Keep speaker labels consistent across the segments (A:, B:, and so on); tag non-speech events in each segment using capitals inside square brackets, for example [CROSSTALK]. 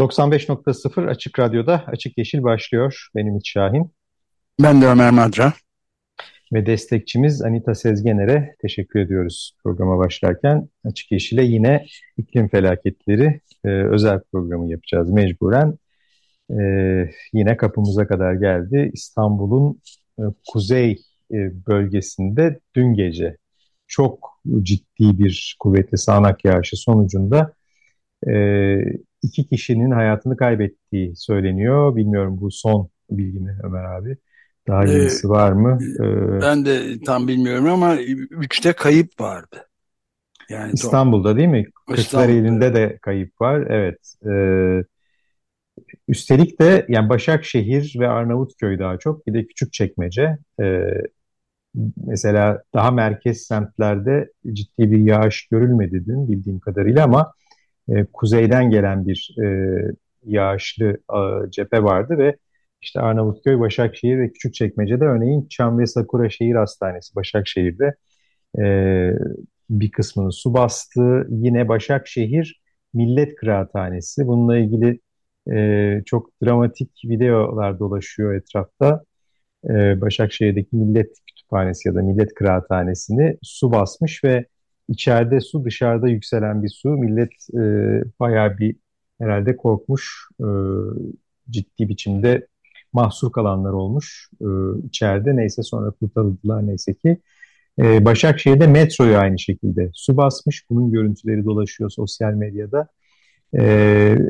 A: 95.0 Açık Radyo'da Açık Yeşil başlıyor. Benim Ümit Şahin.
B: Ben de Ömer Madra.
A: Ve destekçimiz Anita Sezgener'e teşekkür ediyoruz programa başlarken. Açık Yeşil'e yine iklim felaketleri e, özel programı yapacağız mecburen. E, yine kapımıza kadar geldi. İstanbul'un e, kuzey e, bölgesinde dün gece çok ciddi bir kuvvetli sağanak yağışı sonucunda e, iki kişinin hayatını kaybettiği söyleniyor. Bilmiyorum bu son bilgi mi Ömer abi? Daha ee, yenisi ee, var mı?
B: Ee, ben de tam bilmiyorum ama üçte kayıp vardı.
A: Yani İstanbul'da değil mi? Kırklareli'nde de kayıp var. Evet. Ee, üstelik de yani Başakşehir ve Arnavutköy daha çok. Bir de Küçükçekmece. Ee, mesela daha merkez semtlerde ciddi bir yağış görülmedi dün bildiğim kadarıyla ama e, kuzeyden gelen bir e, yağışlı e, cephe vardı ve işte Arnavutköy, Başakşehir ve Küçükçekmece'de örneğin Çam ve Sakura Şehir Hastanesi Başakşehir'de e, bir kısmını su bastı. Yine Başakşehir Millet Kıraathanesi. Bununla ilgili e, çok dramatik videolar dolaşıyor etrafta. E, Başakşehir'deki Millet Kütüphanesi ya da Millet Kıraathanesi'ni su basmış ve içeride su dışarıda yükselen bir su. Millet e, bayağı bir herhalde korkmuş. E, ciddi biçimde mahsur kalanlar olmuş e, içeride. Neyse sonra kurtarıldılar neyse ki. E, Başakşehir'de metroyu aynı şekilde su basmış. Bunun görüntüleri dolaşıyor sosyal medyada. E,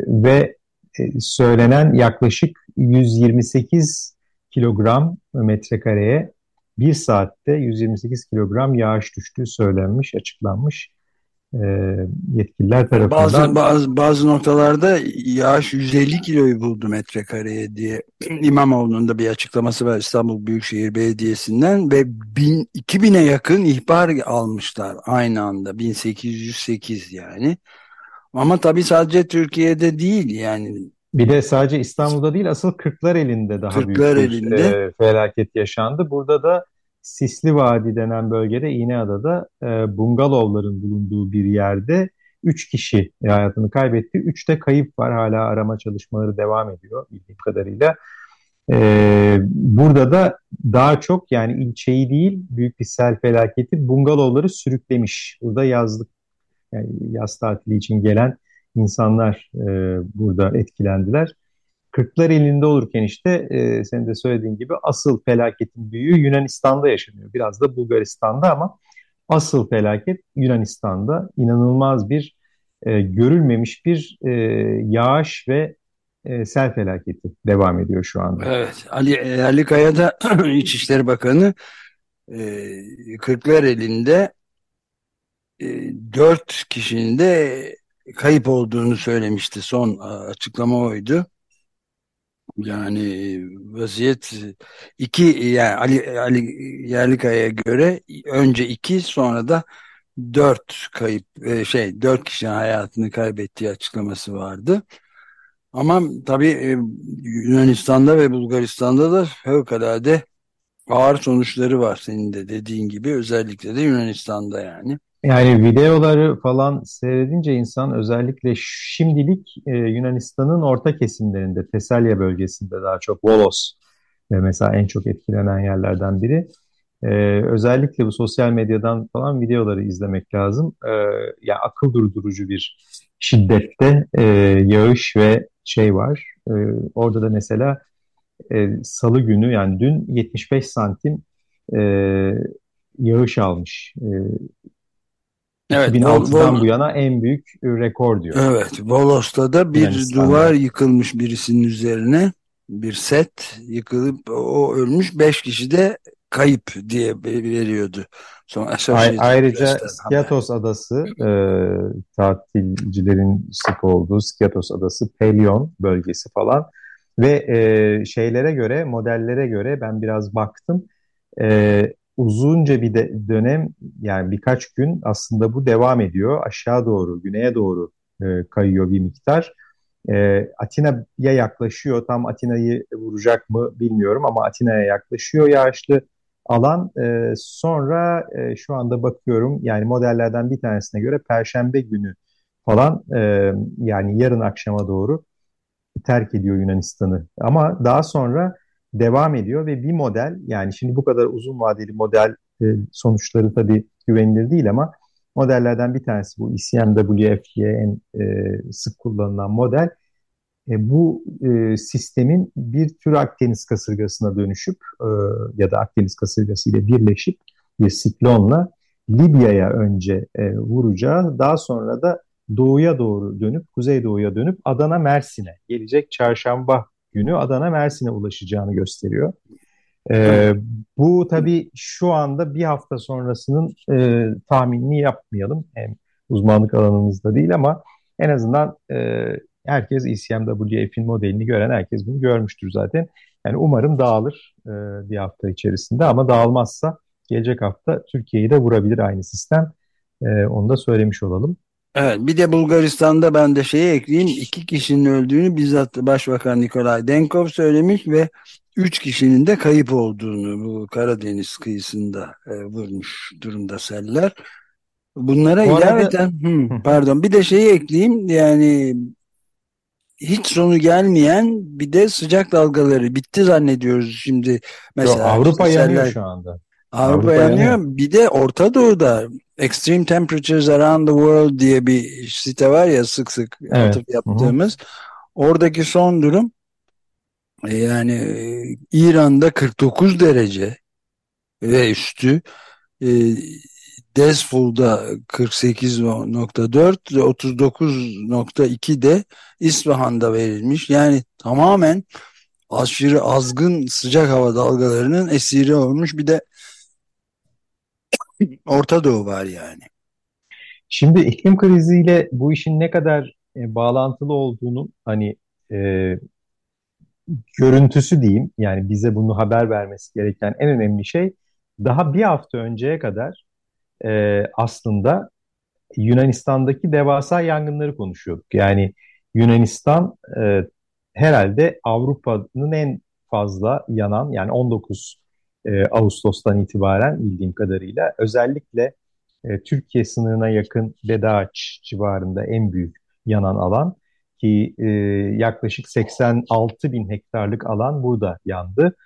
A: ve e, söylenen yaklaşık 128 kilogram metrekareye bir saatte 128 kilogram yağış düştüğü söylenmiş, açıklanmış e, yetkililer tarafından.
B: Bazı, bazı, bazı noktalarda yağış 150 kiloyu buldu metrekareye diye İmamoğlu'nun da bir açıklaması var İstanbul Büyükşehir Belediyesi'nden ve bin, 2000'e yakın ihbar almışlar aynı anda 1808 yani. Ama tabii sadece Türkiye'de değil yani
A: bir de sadece İstanbul'da değil asıl Kırklar elinde daha Kırklar büyük bir elinde. E, felaket yaşandı. Burada da Sisli Vadi denen bölgede İğneada'da e, bungalovların bulunduğu bir yerde 3 kişi hayatını kaybetti. 3 de kayıp var. Hala arama çalışmaları devam ediyor bildiğim kadarıyla. E, burada da daha çok yani ilçeyi değil büyük bir sel felaketi bungalovları sürüklemiş. Burada yazlık yani yaz tatili için gelen insanlar e, burada etkilendiler. Kırklar elinde olurken işte e, senin de söylediğin gibi asıl felaketin büyüğü Yunanistan'da yaşanıyor. Biraz da Bulgaristan'da ama asıl felaket Yunanistan'da inanılmaz bir e, görülmemiş bir e, yağış ve e, sel felaketi devam ediyor şu anda.
B: Evet, Ali Ali Kaya da [CLEARS THROAT] İçişleri Bakanı e, Kırklar elinde e, dört kişinin de kayıp olduğunu söylemişti. Son açıklama oydu. Yani vaziyet iki yani Ali, Ali Yerlikaya'ya göre önce iki sonra da dört kayıp e, şey dört kişinin hayatını kaybettiği açıklaması vardı. Ama tabii e, Yunanistan'da ve Bulgaristan'da da fevkalade ağır sonuçları var senin de dediğin gibi özellikle de Yunanistan'da yani.
A: Yani videoları falan seyredince insan özellikle şimdilik e, Yunanistan'ın orta kesimlerinde, Tesalya bölgesinde daha çok Volos ve mesela en çok etkilenen yerlerden biri. E, özellikle bu sosyal medyadan falan videoları izlemek lazım. E, ya akıl durdurucu bir şiddette e, yağış ve şey var. E, orada da mesela e, Salı günü yani dün 75 santim e, yağış almış. E, Evet, 2006'dan Vol bu yana en büyük rekor diyor.
B: Evet, Volos'ta da bir duvar yıkılmış birisinin üzerine bir set yıkılıp o ölmüş. Beş kişi de kayıp diye veriyordu.
A: Sonra ayrıca Skiathos Adası e, tatilcilerin sık olduğu Skiathos Adası, Pelion bölgesi falan ve e, şeylere göre, modellere göre ben biraz baktım. E, uzunca bir de dönem yani birkaç gün aslında bu devam ediyor. Aşağı doğru, güneye doğru e, kayıyor bir miktar. E, Atina'ya yaklaşıyor. Tam Atina'yı vuracak mı bilmiyorum ama Atina'ya yaklaşıyor yağışlı alan. E, sonra e, şu anda bakıyorum yani modellerden bir tanesine göre Perşembe günü falan e, yani yarın akşama doğru terk ediyor Yunanistan'ı. Ama daha sonra devam ediyor ve bir model yani şimdi bu kadar uzun vadeli model e, sonuçları tabii güvenilir değil ama modellerden bir tanesi bu ECMWF en e, sık kullanılan model. E, bu e, sistemin bir tür Akdeniz kasırgasına dönüşüp e, ya da Akdeniz kasırgası ile birleşip bir siklonla Libya'ya önce e, vuracağı daha sonra da doğuya doğru dönüp kuzeydoğuya dönüp Adana Mersin'e gelecek çarşamba günü Adana Mersin'e ulaşacağını gösteriyor. Ee, bu tabii şu anda bir hafta sonrasının e, tahminini yapmayalım. Hem uzmanlık alanımızda değil ama en azından e, herkes ECMWF'in modelini gören herkes bunu görmüştür zaten. Yani umarım dağılır e, bir hafta içerisinde ama dağılmazsa gelecek hafta Türkiye'yi de vurabilir aynı sistem. E, onu da söylemiş olalım.
B: Evet, bir de Bulgaristan'da ben de şeyi ekleyeyim. iki kişinin öldüğünü bizzat Başbakan Nikolay Denkov söylemiş ve üç kişinin de kayıp olduğunu bu Karadeniz kıyısında e, vurmuş durumda seller. Bunlara Bu ilaveten [LAUGHS] arada... pardon bir de şeyi ekleyeyim yani hiç sonu gelmeyen bir de sıcak dalgaları bitti zannediyoruz şimdi mesela. Yo,
A: Avrupa işte yanıyor şu anda.
B: Avrupa, yanıyor. Bir de Orta Doğu'da Extreme Temperatures Around the World diye bir site var ya sık sık evet. yaptığımız. Hı -hı. Oradaki son durum e, yani e, İran'da 49 derece ve üstü e, Desful'da 48.4 ve 39.2 de İsfahan'da verilmiş. Yani tamamen aşırı azgın sıcak hava dalgalarının esiri olmuş. Bir de Orta Doğu var yani.
A: Şimdi iklim kriziyle bu işin ne kadar e, bağlantılı olduğunu hani e, görüntüsü diyeyim yani bize bunu haber vermesi gereken en önemli şey daha bir hafta önceye kadar e, aslında Yunanistan'daki devasa yangınları konuşuyorduk. Yani Yunanistan e, herhalde Avrupa'nın en fazla yanan yani 19 e, Ağustos'tan itibaren bildiğim kadarıyla özellikle e, Türkiye sınırına yakın Bedaç civarında en büyük yanan alan ki e, yaklaşık 86 bin hektarlık alan burada yandı.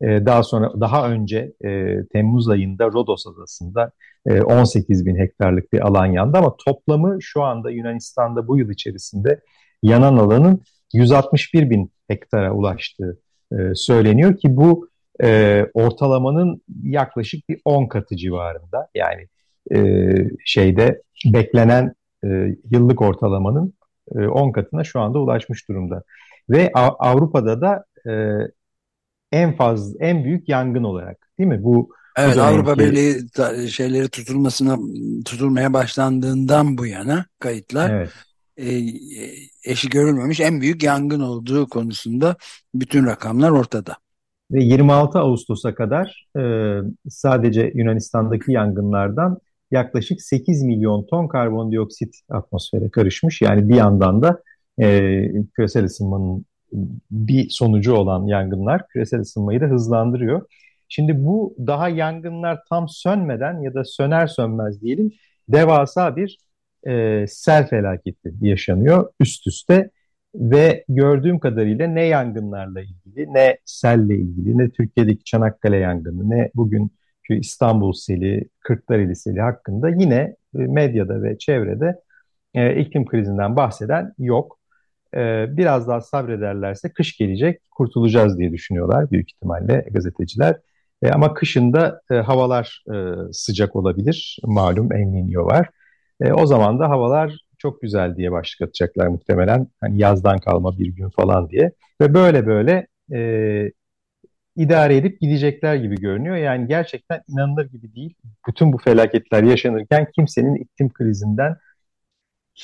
A: E, daha sonra daha önce e, Temmuz ayında Rodos adasında e, 18 bin hektarlık bir alan yandı ama toplamı şu anda Yunanistan'da bu yıl içerisinde yanan alanın 161 bin hektara ulaştığı e, söyleniyor ki bu e, ortalamanın yaklaşık bir 10 katı civarında. Yani e, şeyde beklenen e, yıllık ortalamanın e, 10 katına şu anda ulaşmış durumda. Ve Avrupa'da da e, en fazla en büyük yangın olarak değil mi? Bu
B: Evet bu Avrupa Birliği şeyleri tutulmasına tutulmaya başlandığından bu yana kayıtlar evet. e, eşi görülmemiş en büyük yangın olduğu konusunda bütün rakamlar ortada.
A: Ve 26 Ağustos'a kadar e, sadece Yunanistan'daki yangınlardan yaklaşık 8 milyon ton karbondioksit atmosfere karışmış. Yani bir yandan da e, küresel ısınmanın bir sonucu olan yangınlar küresel ısınmayı da hızlandırıyor. Şimdi bu daha yangınlar tam sönmeden ya da söner sönmez diyelim devasa bir e, sel felaketi yaşanıyor üst üste ve gördüğüm kadarıyla ne yangınlarla ilgili, ne selle ilgili, ne Türkiye'deki Çanakkale yangını, ne bugünkü İstanbul seli, Kırklareli seli hakkında yine e, medyada ve çevrede e, iklim krizinden bahseden yok. E, biraz daha sabrederlerse kış gelecek, kurtulacağız diye düşünüyorlar büyük ihtimalle gazeteciler. E, ama kışında e, havalar e, sıcak olabilir, malum Niño var. E, o zaman da havalar çok güzel diye başlık atacaklar muhtemelen. Hani yazdan kalma bir gün falan diye. Ve böyle böyle e, idare edip gidecekler gibi görünüyor. Yani gerçekten inanılır gibi değil. Bütün bu felaketler yaşanırken kimsenin iklim krizinden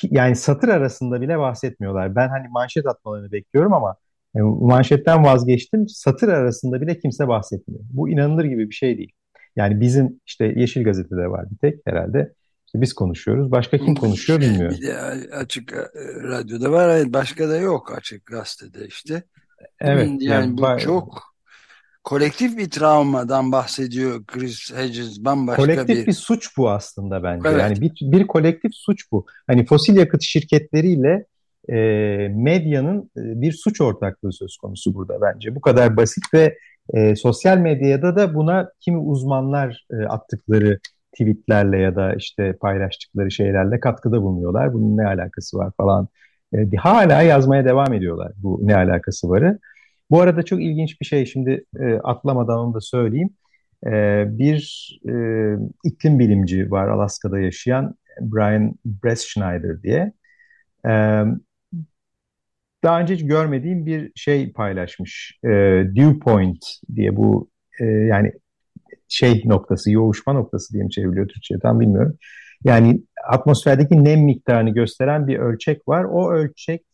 A: yani satır arasında bile bahsetmiyorlar. Ben hani manşet atmalarını bekliyorum ama yani manşetten vazgeçtim. Satır arasında bile kimse bahsetmiyor. Bu inanılır gibi bir şey değil. Yani bizim işte Yeşil Gazete'de var bir tek herhalde. İşte biz konuşuyoruz. Başka kim [LAUGHS] konuşuyor bilmiyorum.
B: Bir de açık e, radyoda var. Başka da yok açık gazetede işte.
A: Evet.
B: Yani, yani bu çok kolektif bir travmadan bahsediyor Chris Hedges bambaşka
A: kolektif
B: bir...
A: Kolektif bir suç bu aslında bence. Evet. Yani bir, bir kolektif suç bu. Hani fosil yakıt şirketleriyle e, medyanın e, bir suç ortaklığı söz konusu burada bence. Bu kadar basit ve e, sosyal medyada da buna kimi uzmanlar e, attıkları tweetlerle ya da işte paylaştıkları şeylerle katkıda bulunuyorlar. Bunun ne alakası var falan. E, hala yazmaya devam ediyorlar bu ne alakası varı. Bu arada çok ilginç bir şey şimdi e, atlamadan onu da söyleyeyim. E, bir e, iklim bilimci var Alaska'da yaşayan Brian Breschneider diye. E, daha önce hiç görmediğim bir şey paylaşmış. E, dew diye bu e, yani şey noktası, yoğuşma noktası diye mi çevriliyor Türkçe'ye tam bilmiyorum. Yani atmosferdeki nem miktarını gösteren bir ölçek var. O ölçek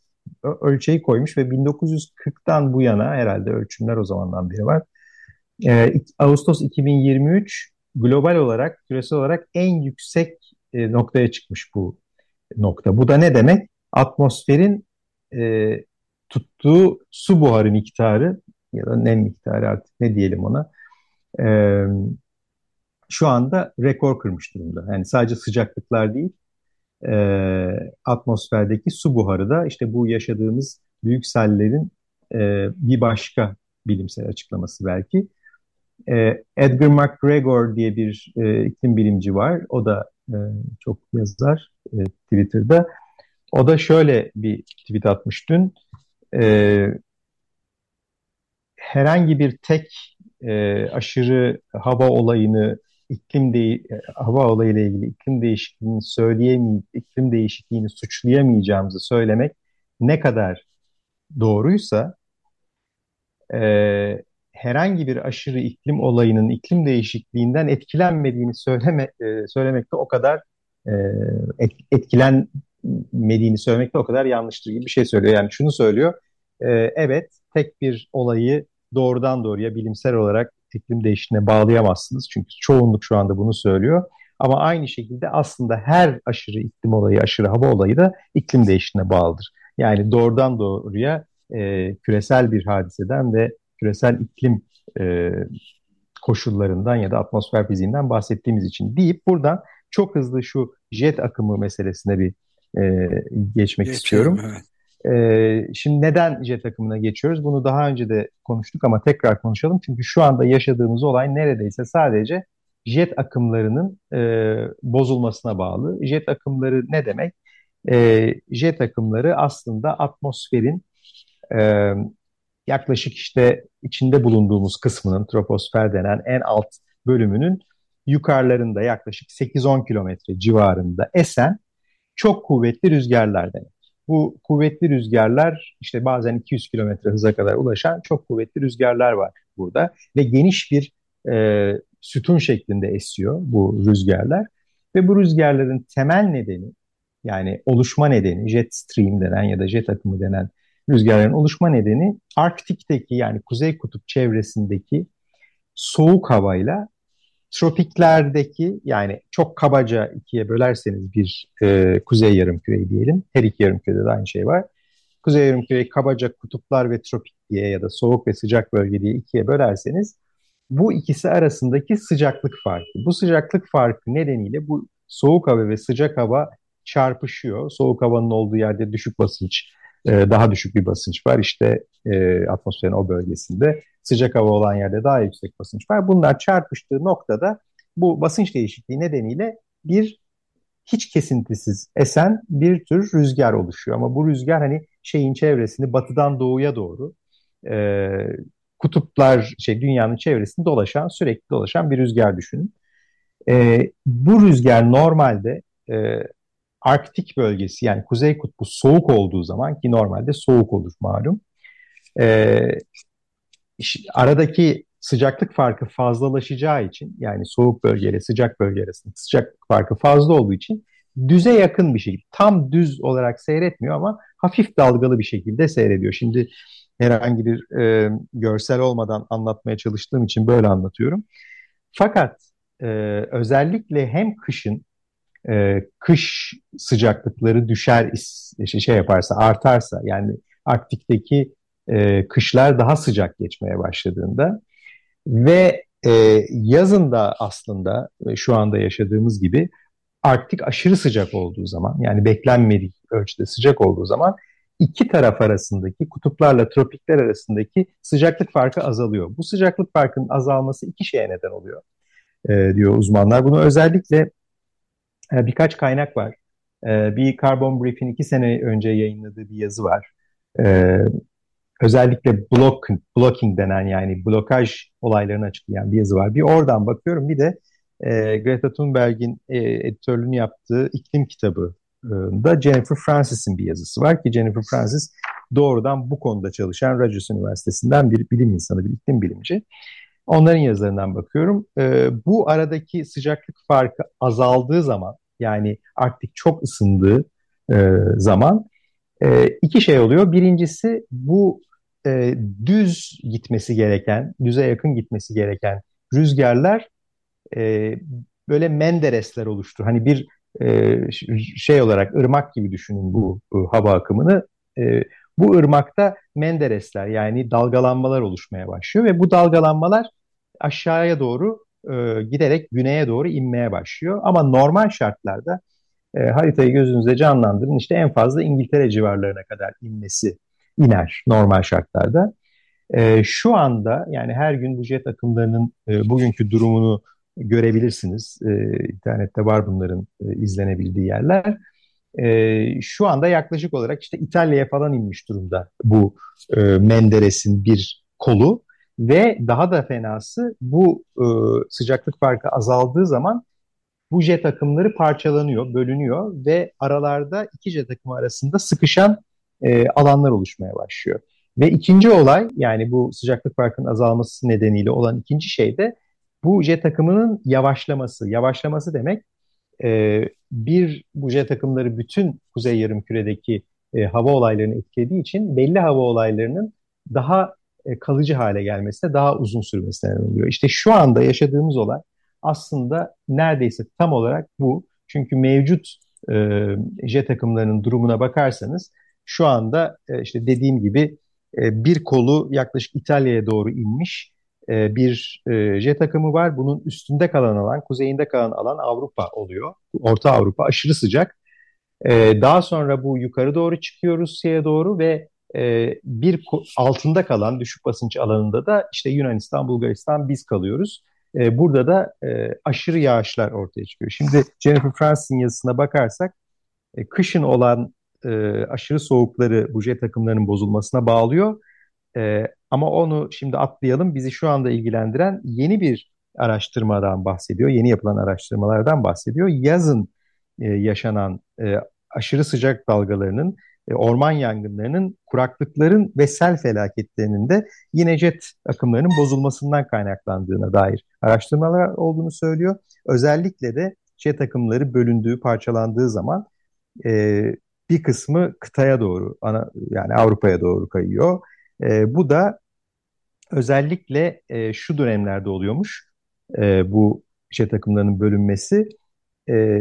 A: ölçeği koymuş ve 1940'tan bu yana herhalde ölçümler o zamandan beri var. Ee, Ağustos 2023 global olarak, küresel olarak en yüksek e, noktaya çıkmış bu nokta. Bu da ne demek? Atmosferin e, tuttuğu su buharı miktarı ya da nem miktarı artık ne diyelim ona e, şu anda rekor kırmış durumda. Yani sadece sıcaklıklar değil e, atmosferdeki su buharı da işte bu yaşadığımız büyük sellerin e, bir başka bilimsel açıklaması belki. E, Edgar McGregor diye bir e, iklim bilimci var. O da e, çok yazar e, Twitter'da. O da şöyle bir tweet atmış dün. E, herhangi bir tek e, aşırı hava olayını iklim de hava olayıyla ilgili iklim değişikliğini söyleyemeyip iklim değişikliğini suçlayamayacağımızı söylemek ne kadar doğruysa e, herhangi bir aşırı iklim olayının iklim değişikliğinden etkilenmediğini söyleme, e, söylemek de o kadar e, et, etkilenmediğini söylemek de o kadar yanlıştır gibi bir şey söylüyor. Yani şunu söylüyor, e, evet tek bir olayı doğrudan doğruya bilimsel olarak iklim değişikliğine bağlayamazsınız. Çünkü çoğunluk şu anda bunu söylüyor. Ama aynı şekilde aslında her aşırı iklim olayı, aşırı hava olayı da iklim değişikliğine bağlıdır. Yani doğrudan doğruya e, küresel bir hadiseden ve küresel iklim e, koşullarından ya da atmosfer fiziğinden bahsettiğimiz için deyip buradan çok hızlı şu jet akımı meselesine bir e, geçmek Geçelim, istiyorum. Evet. Ee, şimdi neden jet akımına geçiyoruz? Bunu daha önce de konuştuk ama tekrar konuşalım. Çünkü şu anda yaşadığımız olay neredeyse sadece jet akımlarının e, bozulmasına bağlı. Jet akımları ne demek? E, jet akımları aslında atmosferin e, yaklaşık işte içinde bulunduğumuz kısmının troposfer denen en alt bölümünün yukarılarında yaklaşık 8-10 kilometre civarında esen çok kuvvetli rüzgarlar demek. Bu kuvvetli rüzgarlar işte bazen 200 kilometre hıza kadar ulaşan çok kuvvetli rüzgarlar var burada. Ve geniş bir e, sütun şeklinde esiyor bu rüzgarlar. Ve bu rüzgarların temel nedeni yani oluşma nedeni jet stream denen ya da jet akımı denen rüzgarların oluşma nedeni Arktik'teki yani Kuzey Kutup çevresindeki soğuk havayla tropiklerdeki yani çok kabaca ikiye bölerseniz bir e, kuzey yarımküreyi diyelim. Her iki yarımkürede de aynı şey var. Kuzey yarımküreyi kabaca kutuplar ve tropik diye ya da soğuk ve sıcak bölge diye ikiye bölerseniz bu ikisi arasındaki sıcaklık farkı. Bu sıcaklık farkı nedeniyle bu soğuk hava ve sıcak hava çarpışıyor. Soğuk havanın olduğu yerde düşük basınç, e, daha düşük bir basınç var. İşte e, atmosferin o bölgesinde sıcak hava olan yerde daha yüksek basınç var. Bunlar çarpıştığı noktada bu basınç değişikliği nedeniyle bir hiç kesintisiz esen bir tür rüzgar oluşuyor. Ama bu rüzgar hani şeyin çevresini batıdan doğuya doğru e, kutuplar şey dünyanın çevresinde dolaşan sürekli dolaşan bir rüzgar düşünün. E, bu rüzgar normalde e, Arktik bölgesi yani Kuzey Kutbu soğuk olduğu zaman ki normalde soğuk olur malum. E, aradaki sıcaklık farkı fazlalaşacağı için yani soğuk bölgeyle sıcak bölge arasında sıcaklık farkı fazla olduğu için düze yakın bir şekilde tam düz olarak seyretmiyor ama hafif dalgalı bir şekilde seyrediyor. Şimdi herhangi bir e, görsel olmadan anlatmaya çalıştığım için böyle anlatıyorum. Fakat e, özellikle hem kışın e, kış sıcaklıkları düşer şey, şey yaparsa artarsa yani Arktik'teki e, kışlar daha sıcak geçmeye başladığında ve e, yazın da aslında e, şu anda yaşadığımız gibi Arktik aşırı sıcak olduğu zaman yani beklenmedik ölçüde sıcak olduğu zaman iki taraf arasındaki kutuplarla tropikler arasındaki sıcaklık farkı azalıyor. Bu sıcaklık farkının azalması iki şeye neden oluyor e, diyor uzmanlar. Bunu özellikle e, birkaç kaynak var. E, bir Carbon Brief'in iki sene önce yayınladığı bir yazı var. E, özellikle block, blocking denen yani blokaj olaylarını açıklayan bir yazı var. Bir oradan bakıyorum bir de e, Greta Thunberg'in e, editörlüğünü yaptığı iklim kitabı da Jennifer Francis'in bir yazısı var ki Jennifer Francis doğrudan bu konuda çalışan Rutgers Üniversitesi'nden bir bilim insanı, bir iklim bilimci. Onların yazılarından bakıyorum. E, bu aradaki sıcaklık farkı azaldığı zaman yani Arktik çok ısındığı e, zaman e, iki şey oluyor. Birincisi bu e, düz gitmesi gereken, düze yakın gitmesi gereken rüzgarlar e, böyle Menderesler oluştu. Hani bir e, şey olarak ırmak gibi düşünün bu, bu hava akımını. E, bu ırmakta Menderesler yani dalgalanmalar oluşmaya başlıyor ve bu dalgalanmalar aşağıya doğru e, giderek güneye doğru inmeye başlıyor. Ama normal şartlarda e, haritayı gözünüzde canlandırın işte en fazla İngiltere civarlarına kadar inmesi iner normal şartlarda. E, şu anda yani her gün bu jet akımlarının e, bugünkü durumunu görebilirsiniz. E, internette var bunların e, izlenebildiği yerler. E, şu anda yaklaşık olarak işte İtalya'ya falan inmiş durumda bu e, Menderes'in bir kolu ve daha da fenası bu e, sıcaklık farkı azaldığı zaman bu jet akımları parçalanıyor, bölünüyor ve aralarda iki jet akımı arasında sıkışan e, alanlar oluşmaya başlıyor. Ve ikinci olay yani bu sıcaklık farkının azalması nedeniyle olan ikinci şey de bu jet akımının yavaşlaması. Yavaşlaması demek e, bir bu jet akımları bütün kuzey yarımküredeki e, hava olaylarını etkilediği için belli hava olaylarının daha e, kalıcı hale gelmesine, daha uzun sürmesine neden oluyor. İşte şu anda yaşadığımız olay aslında neredeyse tam olarak bu. Çünkü mevcut e, jet akımlarının durumuna bakarsanız şu anda e, işte dediğim gibi e, bir kolu yaklaşık İtalya'ya doğru inmiş e, bir e, jet akımı var. Bunun üstünde kalan alan, kuzeyinde kalan alan Avrupa oluyor. Orta Avrupa aşırı sıcak. Daha sonra bu yukarı doğru çıkıyor Rusya'ya doğru ve bir altında kalan düşük basınç alanında da işte Yunanistan, Bulgaristan biz kalıyoruz. burada da aşırı yağışlar ortaya çıkıyor. Şimdi Jennifer Francis'in yazısına bakarsak kışın olan aşırı soğukları bu jet takımlarının bozulmasına bağlıyor. E, ama onu şimdi atlayalım. Bizi şu anda ilgilendiren yeni bir araştırmadan bahsediyor. Yeni yapılan araştırmalardan bahsediyor. Yazın e, yaşanan e, aşırı sıcak dalgalarının, e, orman yangınlarının, kuraklıkların ve sel felaketlerinin de yine jet akımlarının bozulmasından kaynaklandığına dair araştırmalar olduğunu söylüyor. Özellikle de jet akımları bölündüğü, parçalandığı zaman e, bir kısmı kıtaya doğru, ana, yani Avrupa'ya doğru kayıyor. E, bu da özellikle e, şu dönemlerde oluyormuş e, bu şey takımlarının bölünmesi. E,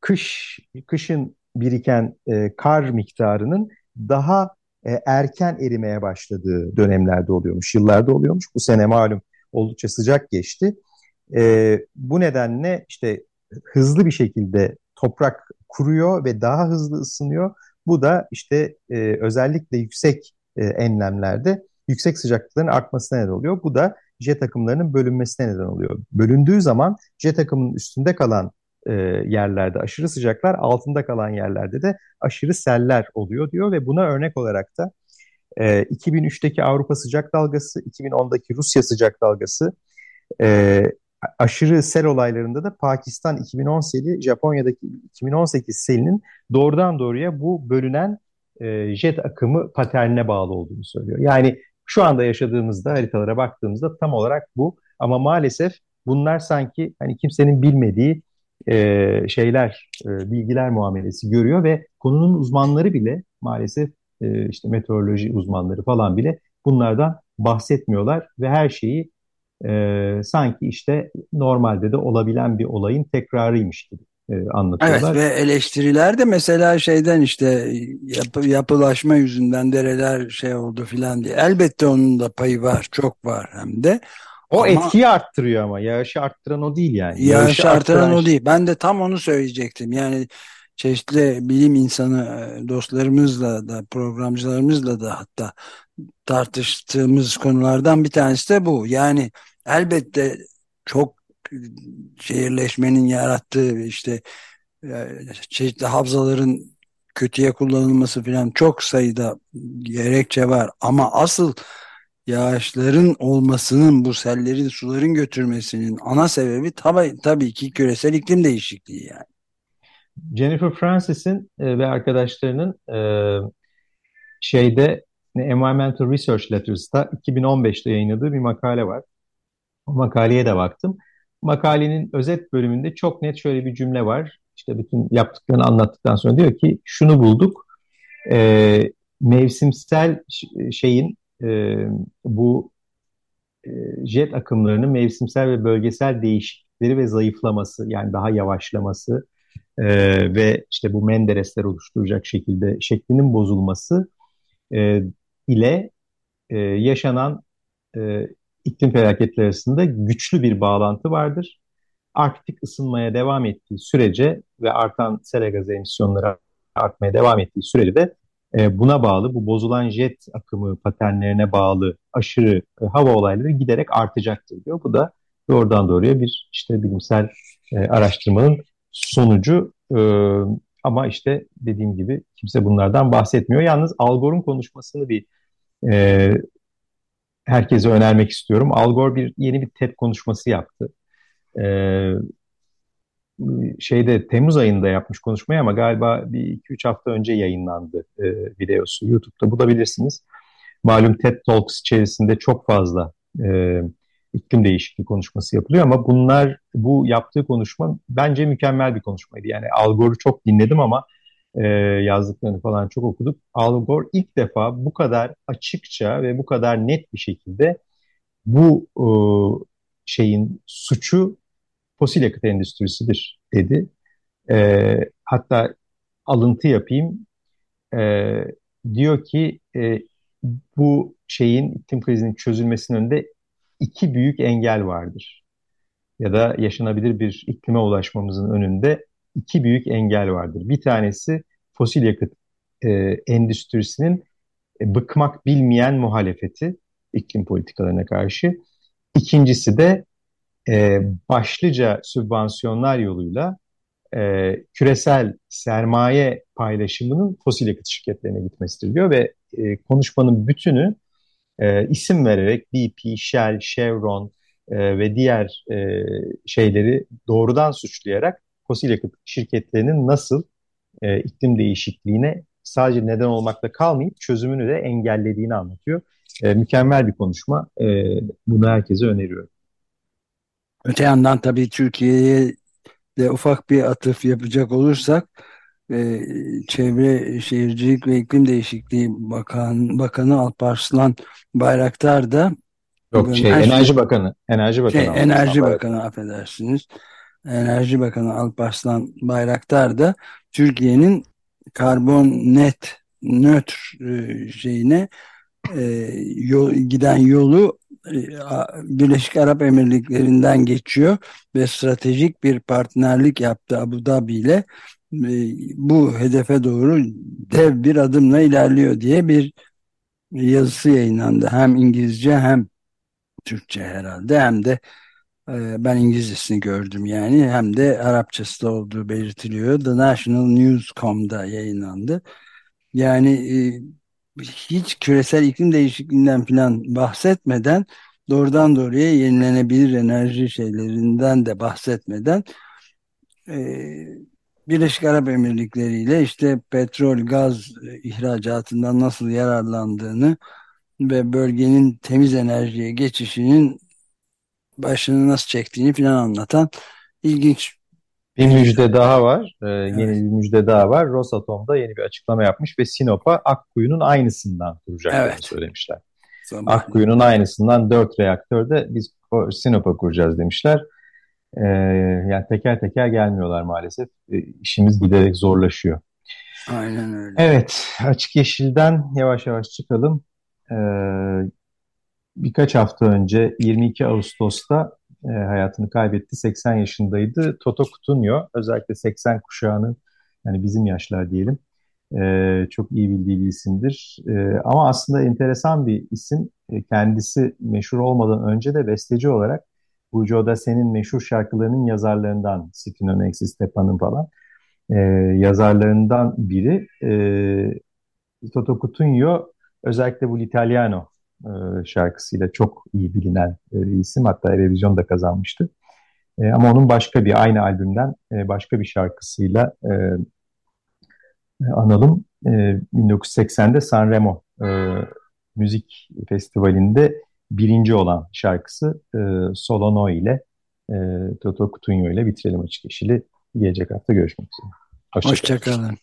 A: kış kışın biriken e, kar miktarının daha e, erken erimeye başladığı dönemlerde oluyormuş, yıllarda oluyormuş. Bu sene malum oldukça sıcak geçti. E, bu nedenle işte hızlı bir şekilde toprak kuruyor ve daha hızlı ısınıyor. Bu da işte e, özellikle yüksek e, enlemlerde yüksek sıcaklıkların artmasına neden oluyor. Bu da jet akımlarının bölünmesine neden oluyor. Bölündüğü zaman jet akımının üstünde kalan e, yerlerde aşırı sıcaklar, altında kalan yerlerde de aşırı seller oluyor diyor ve buna örnek olarak da e, 2003'teki Avrupa sıcak dalgası, 2010'daki Rusya sıcak dalgası, e, aşırı sel olaylarında da Pakistan 2010 seli, Japonya'daki 2018 selinin doğrudan doğruya bu bölünen e, jet akımı paternine bağlı olduğunu söylüyor. Yani Şu anda yaşadığımızda haritalara baktığımızda tam olarak bu. Ama maalesef bunlar sanki hani kimsenin bilmediği e, şeyler, e, bilgiler muamelesi görüyor ve konunun uzmanları bile maalesef e, işte meteoroloji uzmanları falan bile bunlardan bahsetmiyorlar ve her şeyi e, sanki işte normalde de olabilen bir olayın tekrarıymış gibi e, anlatıyorlar.
B: Evet ve eleştiriler de mesela şeyden işte yapı, yapılaşma yüzünden dereler şey oldu filan diye. Elbette onun da payı var, çok var hem de.
A: O ama, etkiyi arttırıyor ama yağışı arttıran o değil yani.
B: Yağışı, yağışı arttıran, arttıran o değil. Ben de tam onu söyleyecektim. Yani çeşitli bilim insanı dostlarımızla da programcılarımızla da hatta tartıştığımız konulardan bir tanesi de bu. Yani elbette çok şehirleşmenin yarattığı işte e, çeşitli havzaların kötüye kullanılması falan çok sayıda gerekçe var ama asıl yağışların olmasının bu sellerin suların götürmesinin ana sebebi tabi, tabii ki küresel iklim değişikliği yani.
A: Jennifer Francis'in e, ve arkadaşlarının e, şeyde Environmental Research Letters'ta 2015'te yayınladığı bir makale var. Makaleye de baktım. Makalenin özet bölümünde çok net şöyle bir cümle var. İşte bütün yaptıklarını anlattıktan sonra diyor ki şunu bulduk. E, mevsimsel şeyin e, bu e, jet akımlarının mevsimsel ve bölgesel değişiklikleri ve zayıflaması yani daha yavaşlaması e, ve işte bu Menderesler oluşturacak şekilde şeklinin bozulması e, ile e, yaşanan e, iklim felaketleri arasında güçlü bir bağlantı vardır. Arktik ısınmaya devam ettiği sürece ve artan sera gazı emisyonları artmaya devam ettiği sürece de e, buna bağlı, bu bozulan jet akımı paternlerine bağlı aşırı e, hava olayları giderek artacaktır diyor. Bu da doğrudan doğruya bir işte bilimsel e, araştırmanın sonucu. E, ama işte dediğim gibi kimse bunlardan bahsetmiyor. Yalnız Al Gore'un konuşmasını bir e, herkese önermek istiyorum. Al Gore bir yeni bir TED konuşması yaptı. Ee, şeyde Temmuz ayında yapmış konuşmayı ama galiba bir iki üç hafta önce yayınlandı e, videosu. YouTube'da bulabilirsiniz. Malum TED Talks içerisinde çok fazla e, iklim değişikliği konuşması yapılıyor ama bunlar bu yaptığı konuşma bence mükemmel bir konuşmaydı. Yani Al Gore'u çok dinledim ama e, yazdıklarını falan çok okuduk. Al Gore ilk defa bu kadar açıkça ve bu kadar net bir şekilde bu e, şeyin suçu fosil yakıt endüstrisidir dedi. E, hatta alıntı yapayım. E, diyor ki e, bu şeyin iklim krizinin çözülmesinin önünde iki büyük engel vardır. Ya da yaşanabilir bir iklime ulaşmamızın önünde iki büyük engel vardır. Bir tanesi fosil yakıt e, endüstrisinin e, bıkmak bilmeyen muhalefeti iklim politikalarına karşı. İkincisi de e, başlıca sübvansiyonlar yoluyla e, küresel sermaye paylaşımının fosil yakıt şirketlerine gitmesidir diyor ve e, konuşmanın bütünü e, isim vererek BP, Shell, Chevron e, ve diğer e, şeyleri doğrudan suçlayarak fosil yakıt şirketlerinin nasıl e, iklim değişikliğine sadece neden olmakla kalmayıp çözümünü de engellediğini anlatıyor. E, mükemmel bir konuşma. E, bunu herkese öneriyorum.
B: Öte yandan tabii Türkiye'ye de ufak bir atıf yapacak olursak e, Çevre Şehircilik ve İklim Değişikliği Bakan, Bakanı Alparslan Bayraktar da
A: Yok şey Enerji Bakanı Enerji Bakanı
B: şey, Enerji Bakanı affedersiniz Enerji Bakanı Alparslan Bayraktar da Türkiye'nin karbon net nötr e, şeyine e, yol, giden yolu e, Birleşik Arap Emirlikleri'nden geçiyor ve stratejik bir partnerlik yaptı Abu Dhabi ile bu hedefe doğru dev bir adımla ilerliyor diye bir yazısı yayınlandı. Hem İngilizce hem Türkçe herhalde hem de ben İngilizcesini gördüm yani hem de Arapçası da olduğu belirtiliyor. The National News.com'da yayınlandı. Yani e, hiç küresel iklim değişikliğinden falan bahsetmeden doğrudan doğruya yenilenebilir enerji şeylerinden de bahsetmeden e, Birleşik Arap Emirlikleri ile işte petrol, gaz ihracatından nasıl yararlandığını ve bölgenin temiz enerjiye geçişinin başını nasıl çektiğini falan anlatan ilginç
A: bir müjde daha var. Ee, evet. Yeni bir müjde daha var. Rosatom'da yeni bir açıklama yapmış ve Sinop'a Akkuyu'nun aynısından kuracaklarını evet. söylemişler. Akkuyu'nun aynısından dört reaktörde biz Sinop'a kuracağız demişler. Ee, yani teker teker gelmiyorlar maalesef. Ee, işimiz giderek zorlaşıyor.
B: Aynen öyle.
A: Evet, Açık Yeşil'den yavaş yavaş çıkalım. Ee, birkaç hafta önce 22 Ağustos'ta e, hayatını kaybetti. 80 yaşındaydı. Toto Cutugno özellikle 80 kuşağını yani bizim yaşlar diyelim e, çok iyi bildiği bir isimdir. E, ama aslında enteresan bir isim. E, kendisi meşhur olmadan önce de besteci olarak bu Joe senin meşhur şarkılarının yazarlarından Stefano Nexi Stepan'ın falan e, yazarlarından biri. E, Toto Cutugno özellikle bu L'Italiano e, şarkısıyla çok iyi bilinen e, isim. Hatta Eurovision da kazanmıştı. E, ama onun başka bir aynı albümden başka bir şarkısıyla analım. E, 1980'de Sanremo e, Müzik Festivali'nde birinci olan şarkısı e, Solono ile Toto Cutugno ile bitirelim açık yeşili. Gelecek hafta görüşmek üzere.
B: Hoşçakalın. Hoşça